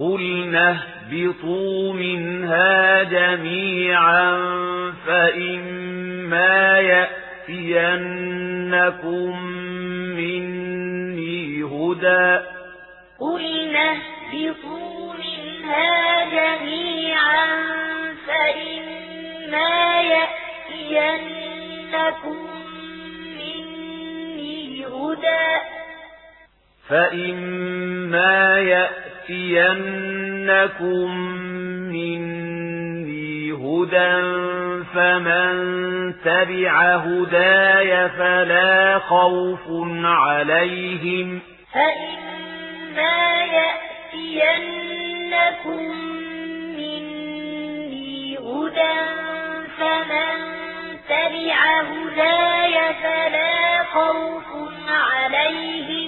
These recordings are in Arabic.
قلنا اهبطوا منها جميعا فإما يأتينكم مني هدى قلنا اهبطوا منها جميعا فإما يأتينكم مني هدى فإما يأتينكم يَأْتِيَنَّكُم مِّنِّي هُدًى فَمَن تَبِعَ هُدَايَ فَلَا خَوْفٌ عَلَيْهِمْ فَإِمَّا يَأْتِيَنَّكُم مِّنِّي هُدًى فَمَن تَبِعَ هُدَايَ فَلَا خَوْفٌ عَلَيْهِمْ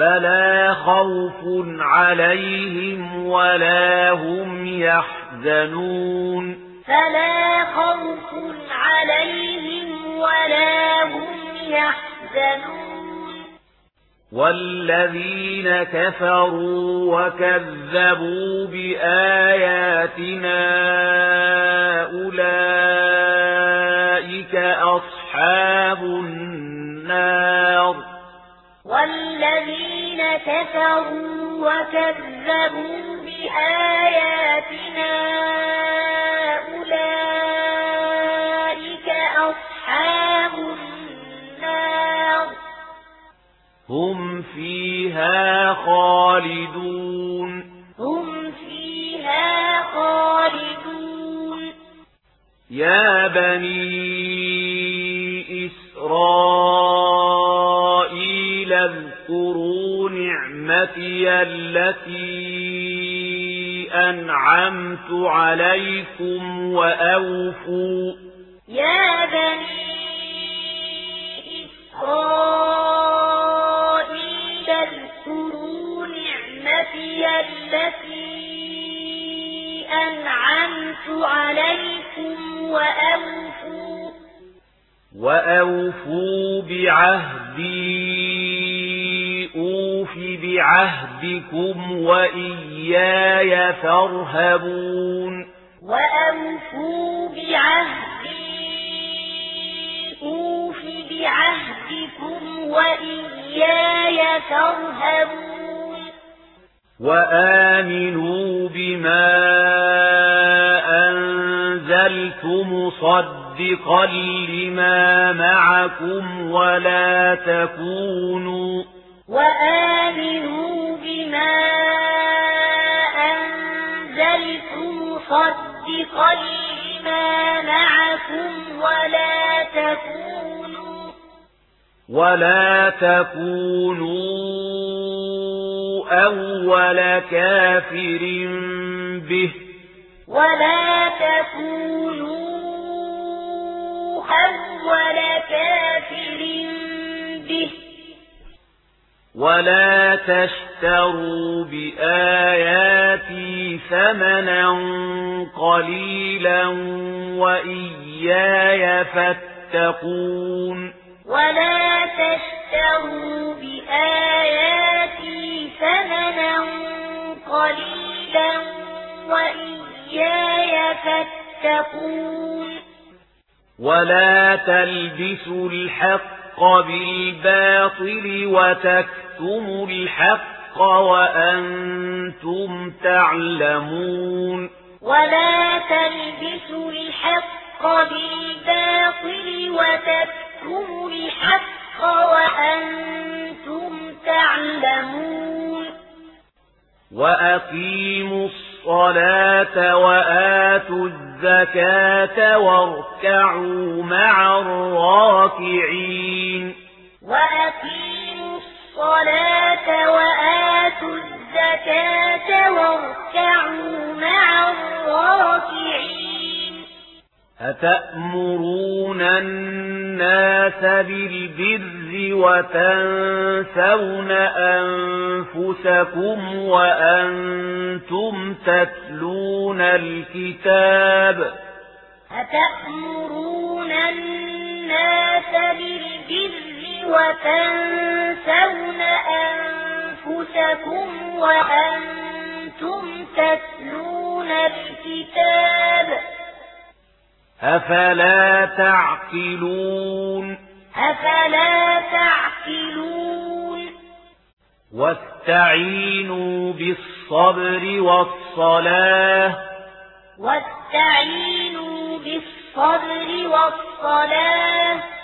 فلا خوف عليهم ولا هم يحزنون. فلا خوف عليهم ولا هم يحزنون. والذين كفروا وكذبوا بآياتنا أولئك كفروا وكذبوا بآياتنا أولئك أصحاب النار. هم فيها خالدون. هم فيها خالدون. يا بني التي أنعمت عليكم وأوفوا. يا بني إسرائيل اذكروا نعمتي التي أنعمت عليكم وأوفوا. وأوفوا بعهدي الْأُوفِ بِعَهْدِكُمْ وَإِيَّايَ فَارْهَبُونِ. وَأَوْفُوا بِعَهْدِي أُوفِ بِعَهْدِكُمْ وَإِيَّايَ فَارْهَبُونِ. وَآمِنُوا بِمَا أَنزَلْتُ مُصَدِّقًا مصدقا لما معكم ولا تكونوا وآمنوا بما أنزلتم صدقا لما معكم ولا تكونوا ولا تكونوا أول كافر به. ولا تكونوا أول كافر به. ولا تشتروا بآياتي ثمنا قليلا وإيايا فاتقون ولا تشتروا بآياتي ثمنا قليلا وإيايا فاتقون ولا تلبسوا الحق بالباطل وتكتبوا أَقْرَرْتُمُ الْحَقَّ وَأَنْتُمْ تَعْلَمُونَ وَلَا تَلْبِسُوا الْحَقَّ بِالْبَاطِلِ وَتَكْتُمُوا الْحَقَّ وَأَنْتُمْ تَعْلَمُونَ وَأَقِيمُوا الصَّلَاةَ وَآتُوا الزَّكَاةَ وَارْكَعُوا مَعَ الرَّاكِعِينَ الصلاة وآتوا الزكاة واركعوا مع الراكعين. أتأمرون الناس بالبر وتنسون أنفسكم وأنتم تتلون الكتاب أتأمرون الناس بالبر وتنسون أنفسكم وأنتم تتلون الكتاب أفلا تعقلون أفلا تعقلون واستعينوا بالصبر والصلاة واستعينوا بالصبر والصلاة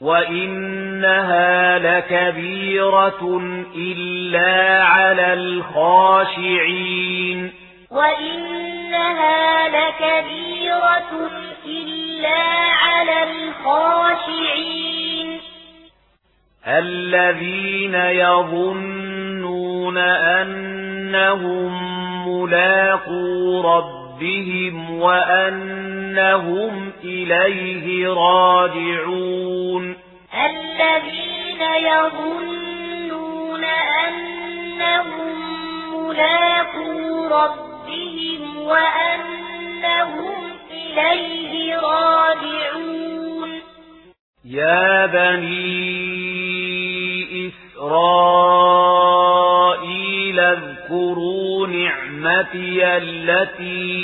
وَإِنَّهَا لَكَبِيرَةٌ إِلَّا عَلَى الْخَاشِعِينَ وَإِنَّهَا لَكَبِيرَةٌ إِلَّا عَلَى الْخَاشِعِينَ الَّذِينَ يَظُنُّونَ أَنَّهُم مُّلَاقُو رَبِّهِمْ ربهم وأنهم إليه راجعون الذين يظنون أنهم ملاقوا ربهم وأنهم إليه راجعون يا بني إسرائيل اذكروا نعمتي التي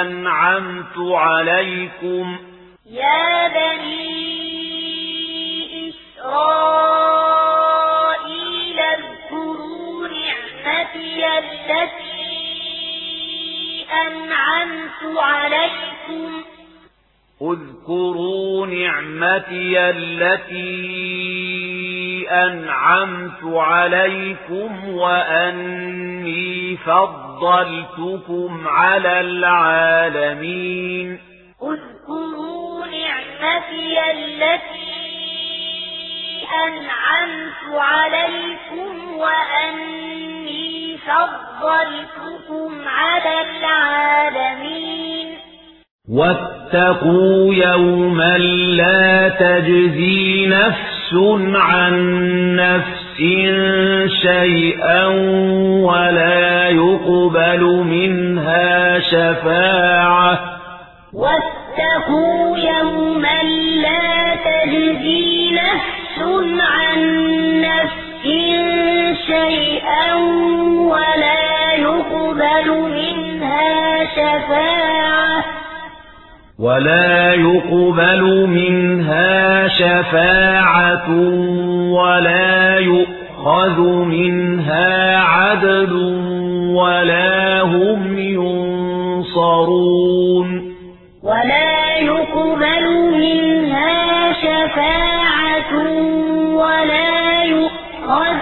أنعمت عليكم يا بني إسرائيل اذكروا نعمتي التي أنعمت عليكم اذكروا نعمتي التي أنعمت عليكم وأني فضل فضلتكم على العالمين. اذكروا نعمتي التي أنعمت عليكم وأني فضلتكم على العالمين. واتقوا يوما لا تجزي نفس عن نفس نفس شيئا ولا يقبل منها شفاعة واتقوا يوما لا تجزي نفس عن نفس شيئا ولا يقبل منها شفاعة ولا يقبل منها شفاعة ولا يقبل يؤخذ منها عدد ولا هم ينصرون. ولا يقبل منها شفاعة ولا يؤخذ